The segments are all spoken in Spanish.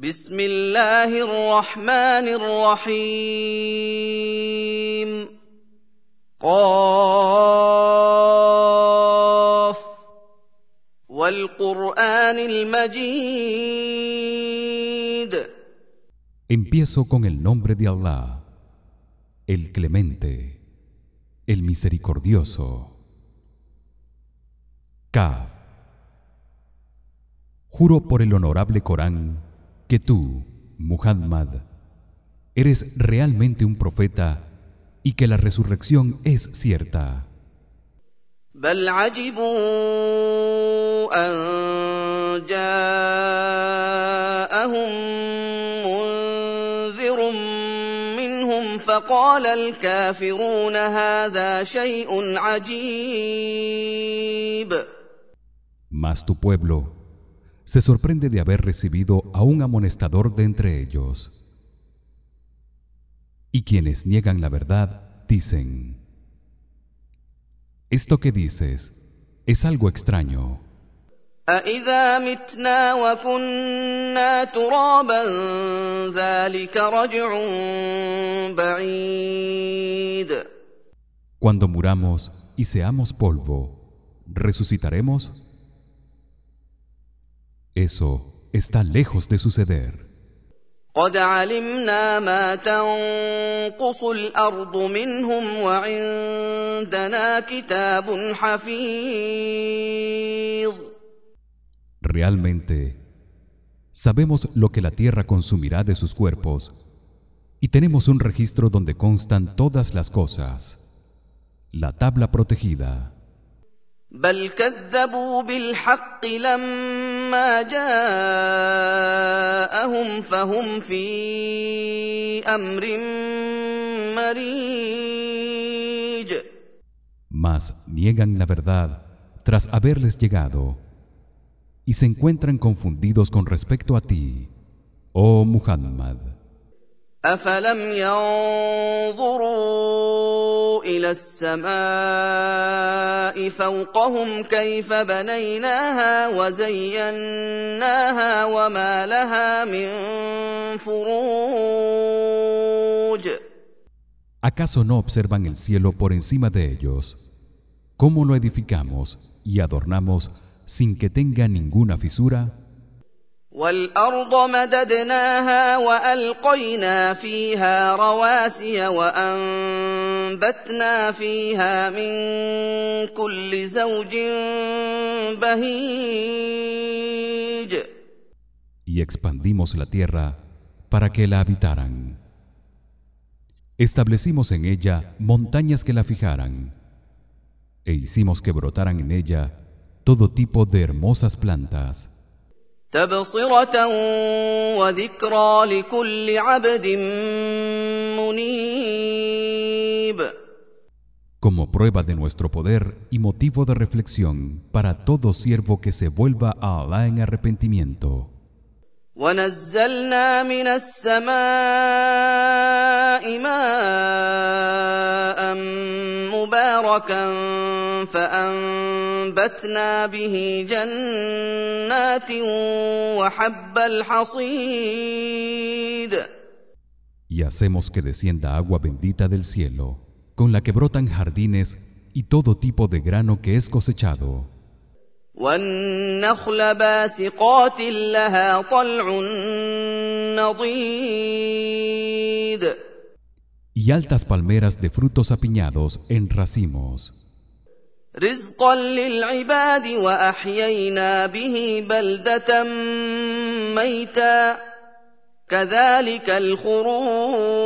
بسم الله الرحمن الرحيم قاف والقرآن المجيد Empiezo con el nombre de Allah, el Clemente, el Misericordioso. Kaf. Juro por el honorable Corán que tú, Muhammad, eres realmente un profeta y que la resurrección es cierta. بل عجبوا أن جاءهم منذر منهم فقال الكافرون هذا شيء عجيب Mas tu pueblo se sorprende de haber recibido a un amonestador de entre ellos. Y quienes niegan la verdad dicen: Esto que dices es algo extraño. Cuando muramos y seamos polvo, resucitaremos Eso está lejos de suceder. قد علمنا ما تنقص الأرض منهم وعندنا كتاب حفيظ Realmente sabemos lo que la tierra consumirá de sus cuerpos y tenemos un registro donde constan todas las cosas. La tabla protegida. بل كذبوا بالحق لما جاءهم فهم في أمر مريج Mas niegan la verdad tras haberles llegado y se encuentran confundidos con respecto a ti, oh Muhammad. أفلم ينظروا إلى السماء فوقهم كيف بنيناها وزيناها وما لها من فروج ¿Acaso no observan el cielo por encima de ellos? ¿Cómo lo edificamos y adornamos sin que tenga ninguna fisura? والأرض مددناها وألقينا فيها رواسي وأنبتنا فيها من كل زوج بهيج Y expandimos la tierra para que la habitaran. Establecimos en ella montañas que la fijaran e hicimos que brotaran en ella todo tipo de hermosas plantas. تبصرة وذكرى لكل عبد منيب como prueba de nuestro poder y motivo de reflexión para todo siervo que se vuelva a Allah en arrepentimiento. ونزلنا من السماء ماء مباركا فأنبتنا به جنات وحب الحصيد Y hacemos que descienda agua bendita del cielo, con la que brotan jardines y todo tipo de grano que es cosechado. والنخل باسقات لها طلع نضيد Y altas palmeras de frutos apiñados en racimos, رزقا للعباد واحيينا به بلده ميتا كذلك الخروج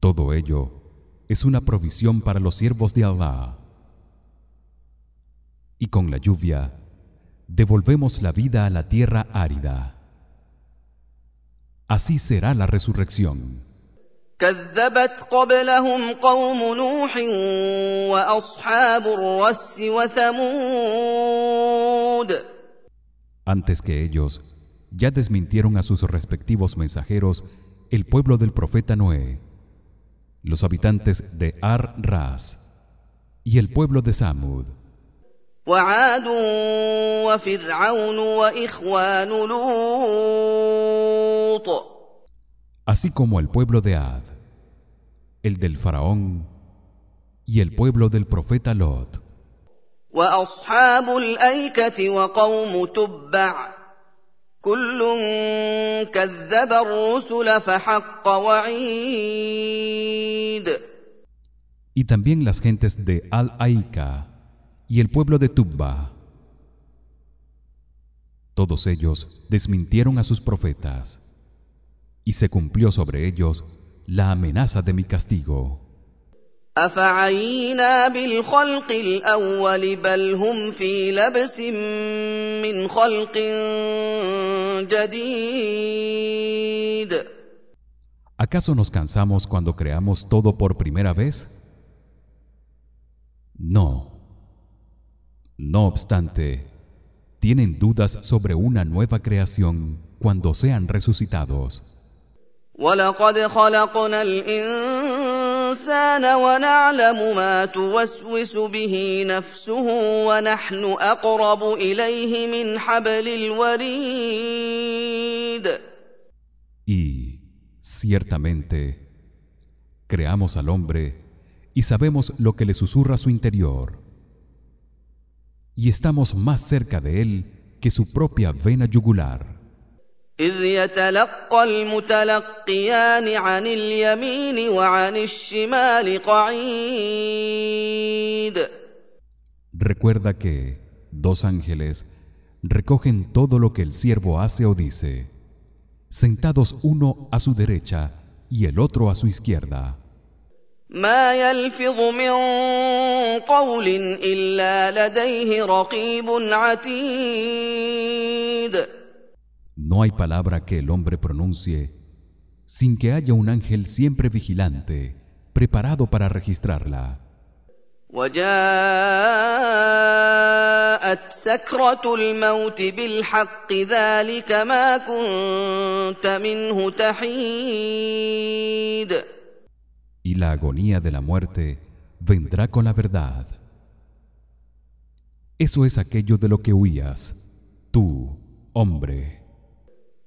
todo ello es una provisión para los siervos de Allah. Y con la lluvia devolvemos la vida a la tierra árida. Así será la resurrección. كذبت قبلهم قوم نوح واصحاب الرس وثمود Antes que ellos ya desmintieron a sus respectivos mensajeros el pueblo del profeta Noé, los habitantes de Ar-Ras y el pueblo de Samud. وعاد وفرعون واخوان لوط así como el pueblo de Ad el del faraón y el pueblo del profeta Lot واصحاب الايكه وقوم تبع كل كذب الرسل فحق وعيد y también las gentes de Al-Aika y el pueblo de Tubba todos ellos desmintieron a sus profetas y se cumplió sobre ellos la amenaza de mi castigo أفعينا بالخلق الأول بل هم في لبس من خلق جديد ¿Acaso nos cansamos cuando creamos todo por primera vez? No. No obstante, tienen dudas sobre una nueva creación cuando sean resucitados. ولقد خلقنا الإنسان ونعلم ما توسوس به نفسه ونحن أقرب إليه من حبل الوريد Y ciertamente creamos al hombre y sabemos lo que le susurra su interior. Y estamos más cerca de él que su propia vena yugular. إذ يتلقى المتلقيان عن اليمين وعن الشمال قعيد Recuerda que dos ángeles recogen todo lo que el siervo hace o dice, sentados uno a su derecha y el otro a su izquierda. ما يلفظ من قول إلا لديه رقيب عتيد No hay palabra que el hombre pronuncie sin que haya un ángel siempre vigilante, preparado para registrarla. Y la agonía de la muerte vendrá con la verdad. Eso es aquello de lo que huías, tú, hombre.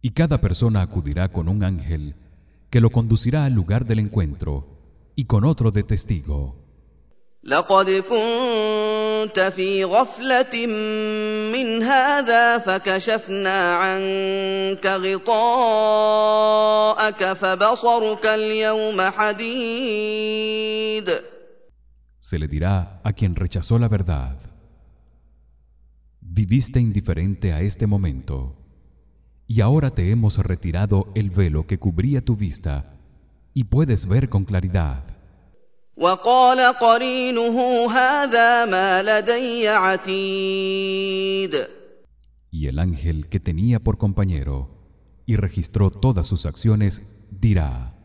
Y cada persona acudirá con un ángel que lo conducirá al lugar del encuentro y con otro de testigo. لقد كنت في غفلة من هذا فكشفنا عنك غطاءك فبصرك اليوم حديد Se le dirá a quien rechazó la verdad: Viviste indiferente a este momento y ahora te hemos retirado el velo que cubría tu vista y puedes ver con claridad. Y el ángel que tenía por compañero y registró todas sus acciones dirá: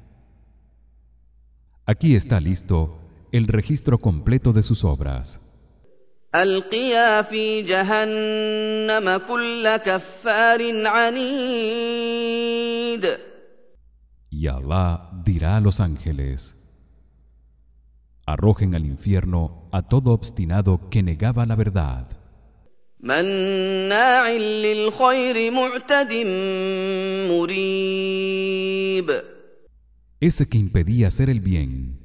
Aquí está listo el registro completo de sus obras. القيا في جهنم كل كفار عنيد Y Allah dirá a los ángeles: Arrojen al infierno a todo obstinado que negaba la verdad, مناع للخير معتد مريب ese que impedía hacer el bien,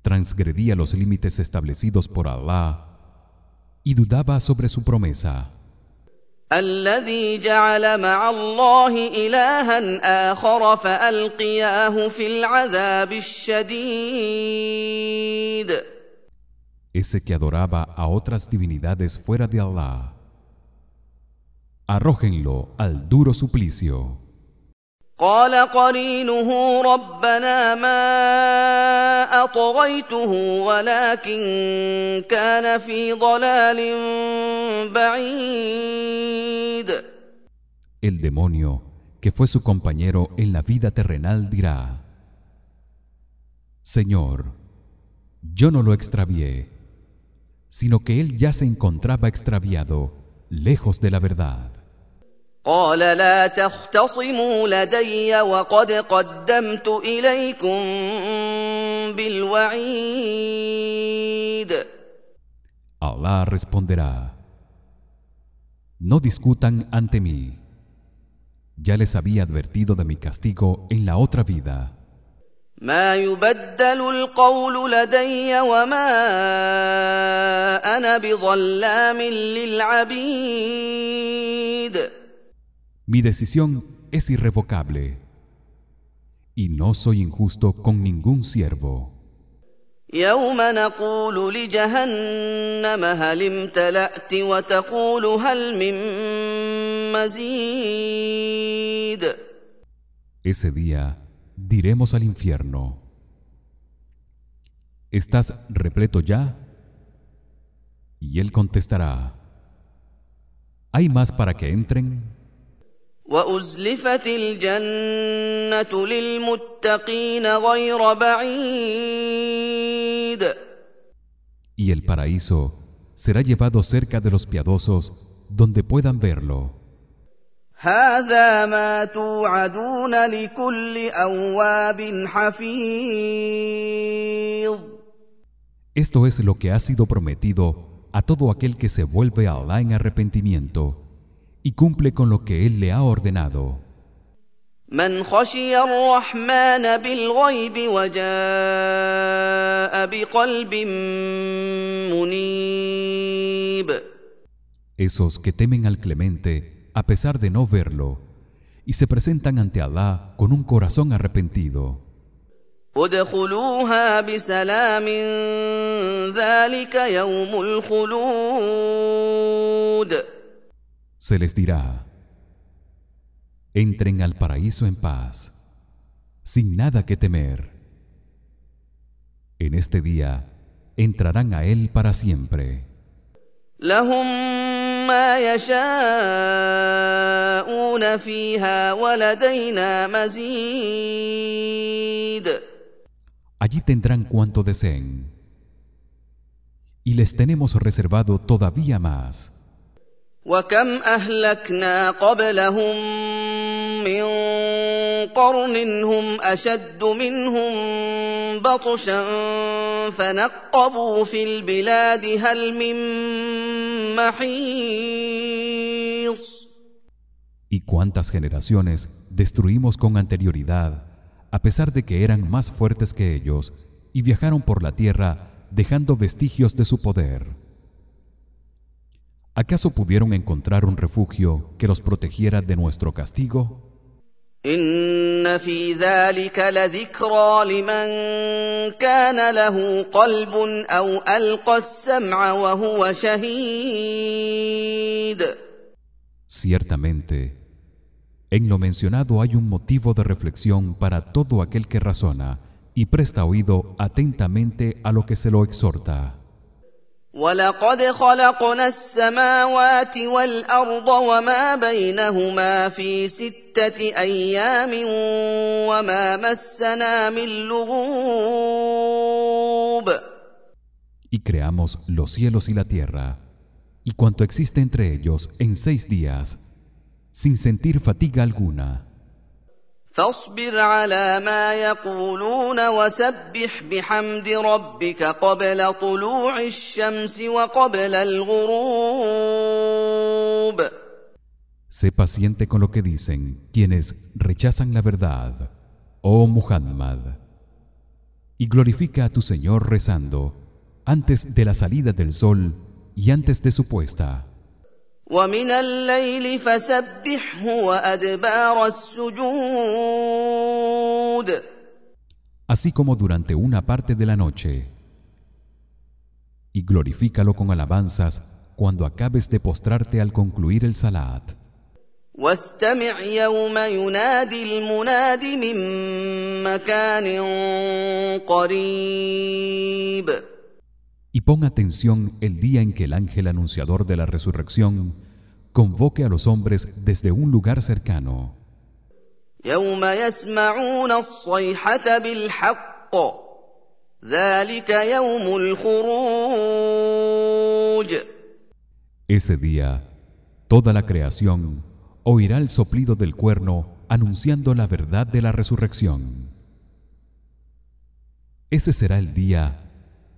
transgredía los límites establecidos por Allah y dudaba sobre su promesa. الذي جعل مع الله الها اخر فالقياه في العذاب الشديد ese que adoraba a otras divinidades fuera de Allah arrójenlo al duro suplicio قال قرينه ربنا ما اطغيته ولكن كان في ضلال بعيد El demonio, que fue su compañero en la vida terrenal, dirá: Señor, yo no lo extravié, sino que él ya se encontraba extraviado, lejos de la verdad. قال لا تختصموا لدي وقد قدمت اليكم بالوعيد Allah responderá: No discutan ante mí. Ya les había advertido de mi castigo en la otra vida. ما يبدل القول لدي وما أنا بظلام للعبيد Mi decisión es irrevocable y no soy injusto con ningún siervo. يوم نقول لجهنم هل امتلأت وتقول هل من مزيد Ese día diremos al infierno: ¿Estás repleto ya? Y él contestará: ¿Hay más para que entren? وازلفت الجنه للمتقين غير بعيد Y el paraíso será llevado cerca de los piadosos donde puedan verlo. هذا ما توعدون لكل اواب حفيظ Esto es lo que ha sido prometido a todo aquel que se vuelve a Allah en arrepentimiento y cumple con lo que él le ha ordenado. من خشي الرحمن بالغيب وجاء بقلب منيب Esos que temen al Clemente a pesar de no verlo y se presentan ante Allah con un corazón arrepentido. ادخلوها بسلام ذلك يوم الخلود se les dirá entren al paraíso en paz sin nada que temer. En este día entrarán a él para siempre. fiha allí tendrán cuanto deseen. Y les tenemos reservado todavía más. وكم اهلكنا قبلهم من قرن هم اشد منهم بطشا فنقبوا في البلاد هل من محيص Y cuántas generaciones destruimos con anterioridad, a pesar de que eran más fuertes que ellos y viajaron por la tierra dejando vestigios de su poder. ¿Acaso pudieron encontrar un refugio que los protegiera de nuestro castigo? ان في ذلك لذكرى لمن كان له قلب او القى السمع وهو شهيد Ciertamente, en lo mencionado hay un motivo de reflexión para todo aquel que razona y presta oído atentamente a lo que se lo exhorta. ولقد خلقنا السماوات والارض وما بينهما في سته ايام وما مسنا من لغوب Y creamos los cielos y la tierra y cuanto existe entre ellos en seis días sin sentir fatiga alguna. فاصبر على ما يقولون وسبح بحمد ربك قبل طلوع الشمس وقبل الغروب Sé paciente con lo que dicen quienes rechazan la verdad, oh Muhammad. Y glorifica a tu Señor rezando antes de la salida del sol y antes de su puesta. ومن الليل فسبحه وادبار السجود así como durante una parte de la noche. Y glorifícalo con alabanzas cuando acabes de postrarte al concluir el salat. واستمع يوم ينادي المناد من مكان قريب Y pon atención el día en que el ángel anunciador de la resurrección convoque a los hombres desde un lugar cercano. Ese día toda la creación oirá el soplido del cuerno anunciando la verdad de la resurrección. Ese será el día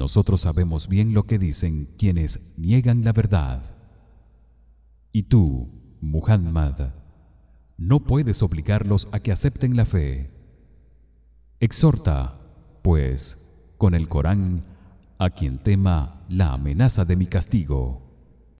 Nosotros sabemos bien lo que dicen quienes niegan la verdad. Y tú, Muhammad, no puedes obligarlos a que acepten la fe. Exhorta, pues, con el Corán a quien tema la amenaza de mi castigo.